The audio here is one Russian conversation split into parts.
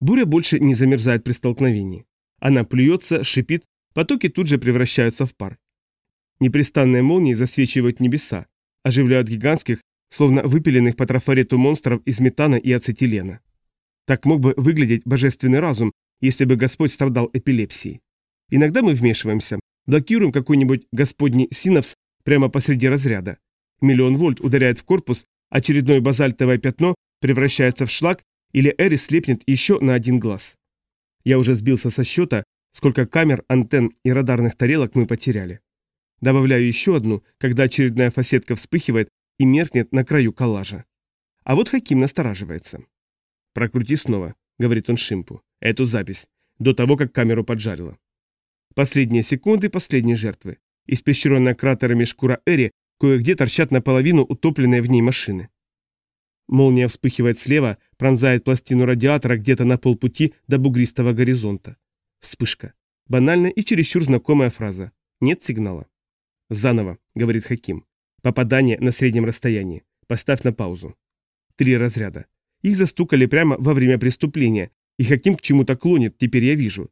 Буря больше не замерзает при столкновении. Она плюется, шипит, потоки тут же превращаются в пар. Непрестанные молнии засвечивают небеса, оживляют гигантских, словно выпиленных по трафарету монстров из метана и ацетилена. Так мог бы выглядеть божественный разум, если бы Господь страдал эпилепсией. Иногда мы вмешиваемся, блокируем какой-нибудь господний синапс прямо посреди разряда. Миллион вольт ударяет в корпус, очередное базальтовое пятно превращается в шлак или Эри слепнет еще на один глаз. Я уже сбился со счета, сколько камер, антенн и радарных тарелок мы потеряли. Добавляю еще одну, когда очередная фасетка вспыхивает и меркнет на краю коллажа. А вот Хаким настораживается. «Прокрути снова», — говорит он Шимпу, — «эту запись, до того, как камеру поджарило». Последние секунды последней жертвы. Испещренная кратерами шкура Эри кое-где торчат наполовину утопленные в ней машины. Молния вспыхивает слева, пронзает пластину радиатора где-то на полпути до бугристого горизонта. Вспышка. Банальная и чересчур знакомая фраза. Нет сигнала. «Заново», — говорит Хаким. «Попадание на среднем расстоянии. Поставь на паузу». Три разряда. Их застукали прямо во время преступления, и Хаким к чему-то клонит, теперь я вижу.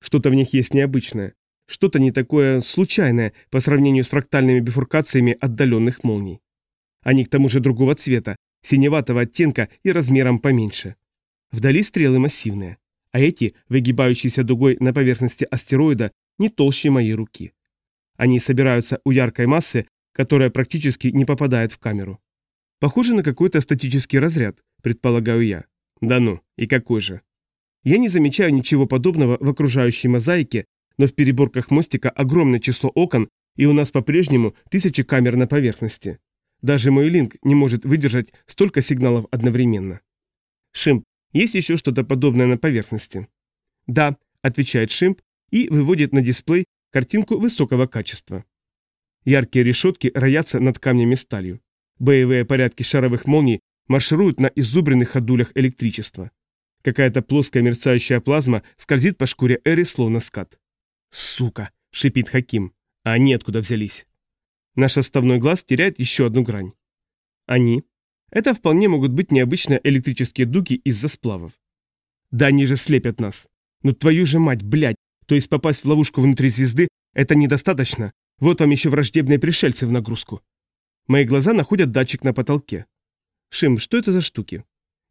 Что-то в них есть необычное. Что-то не такое случайное по сравнению с фрактальными бифуркациями отдаленных молний. Они к тому же другого цвета, синеватого оттенка и размером поменьше. Вдали стрелы массивные, а эти, выгибающиеся дугой на поверхности астероида, не толще моей руки. Они собираются у яркой массы, которая практически не попадает в камеру. Похоже на какой-то статический разряд, предполагаю я. Да ну, и какой же? Я не замечаю ничего подобного в окружающей мозаике, но в переборках мостика огромное число окон, и у нас по-прежнему тысячи камер на поверхности. Даже мой линк не может выдержать столько сигналов одновременно. Шимп, есть еще что-то подобное на поверхности? Да, отвечает Шимп и выводит на дисплей картинку высокого качества. Яркие решетки роятся над камнями сталью. Боевые порядки шаровых молний маршируют на изубренных ходулях электричества. Какая-то плоская мерцающая плазма скользит по шкуре Эри словно скат. «Сука!» — шипит Хаким. А они откуда взялись? Наш оставной глаз теряет еще одну грань. Они. Это вполне могут быть необычные электрические дуги из-за сплавов. Да они же слепят нас. Ну твою же мать, блядь, то есть попасть в ловушку внутри звезды – это недостаточно. Вот вам еще враждебные пришельцы в нагрузку. Мои глаза находят датчик на потолке. Шим, что это за штуки?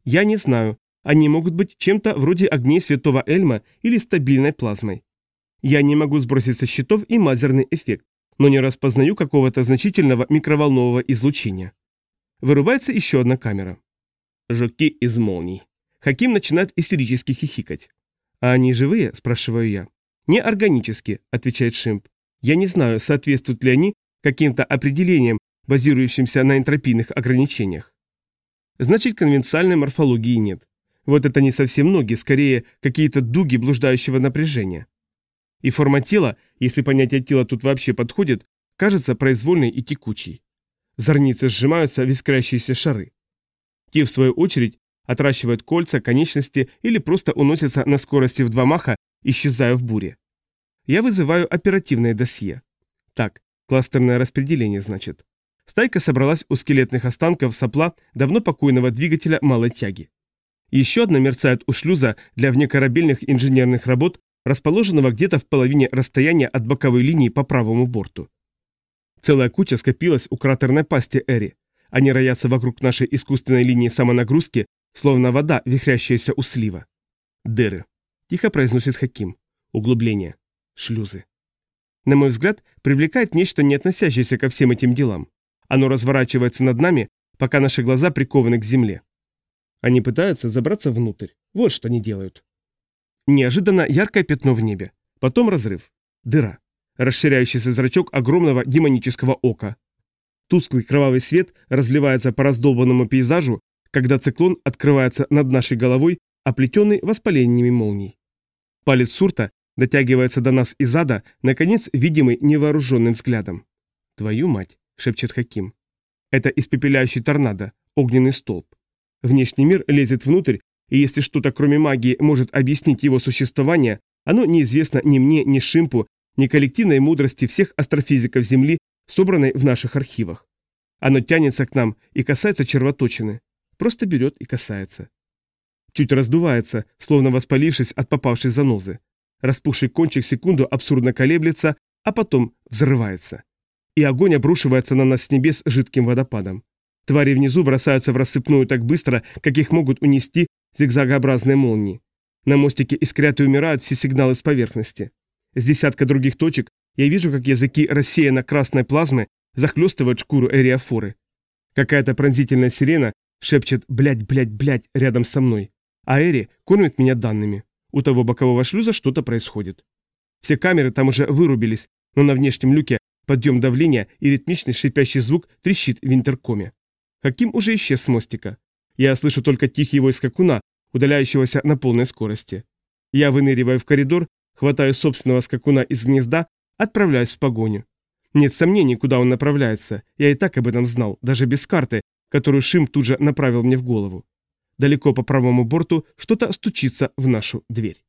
Я не знаю. Они могут быть чем-то вроде огней святого Эльма или стабильной плазмой. Я не могу сбросить со счетов и мазерный эффект но не распознаю какого-то значительного микроволнового излучения. Вырубается еще одна камера. Жуки из молний. Хаким начинает истерически хихикать. «А они живые?» – спрашиваю я. «Не органически», – отвечает Шимп. «Я не знаю, соответствуют ли они каким-то определениям, базирующимся на энтропийных ограничениях». Значит, конвенциальной морфологии нет. Вот это не совсем ноги, скорее какие-то дуги блуждающего напряжения. И форма тела, если понятие тела тут вообще подходит, кажется произвольной и текучей. Зорницы сжимаются в искрящиеся шары. Те, в свою очередь, отращивают кольца, конечности или просто уносятся на скорости в два маха, исчезая в буре. Я вызываю оперативное досье. Так, кластерное распределение, значит. Стайка собралась у скелетных останков сопла давно покойного двигателя малой тяги. Еще одна мерцает у шлюза для внекорабельных инженерных работ расположенного где-то в половине расстояния от боковой линии по правому борту. Целая куча скопилась у кратерной пасти Эри. Они роятся вокруг нашей искусственной линии самонагрузки, словно вода, вихрящаяся у слива. Дыры. Тихо произносит Хаким. Углубления. Шлюзы. На мой взгляд, привлекает нечто, не относящееся ко всем этим делам. Оно разворачивается над нами, пока наши глаза прикованы к земле. Они пытаются забраться внутрь. Вот что они делают. Неожиданно яркое пятно в небе. Потом разрыв. Дыра. Расширяющийся зрачок огромного демонического ока. Тусклый кровавый свет разливается по раздолбанному пейзажу, когда циклон открывается над нашей головой, оплетенный воспалениями молний. Палец Сурта дотягивается до нас из ада, наконец видимый невооруженным взглядом. «Твою мать!» — шепчет Хаким. «Это испепеляющий торнадо, огненный столб. Внешний мир лезет внутрь и если что-то кроме магии может объяснить его существование, оно неизвестно ни мне, ни Шимпу, ни коллективной мудрости всех астрофизиков Земли, собранной в наших архивах. Оно тянется к нам и касается червоточины. Просто берет и касается. чуть раздувается, словно воспалившись от попавшей занозы. Распухший кончик секунду абсурдно колеблется, а потом взрывается. И огонь обрушивается на нас с небес жидким водопадом. Твари внизу бросаются в рассыпную так быстро, как их могут унести зигзагообразные молнии. На мостике искрят и умирают все сигналы с поверхности. С десятка других точек я вижу, как языки рассеяно красной плазмы захлестывают шкуру эриофоры. Какая-то пронзительная сирена шепчет «блядь, блядь, блядь» рядом со мной. А Эри кормит меня данными. У того бокового шлюза что-то происходит. Все камеры там уже вырубились, но на внешнем люке подъем давления и ритмичный шипящий звук трещит в интеркоме. Хаким уже исчез с мостика. Я слышу только тихий вой скакуна, удаляющегося на полной скорости. Я выныриваю в коридор, хватаю собственного скакуна из гнезда, отправляюсь в погоню. Нет сомнений, куда он направляется, я и так об этом знал, даже без карты, которую Шим тут же направил мне в голову. Далеко по правому борту что-то стучится в нашу дверь.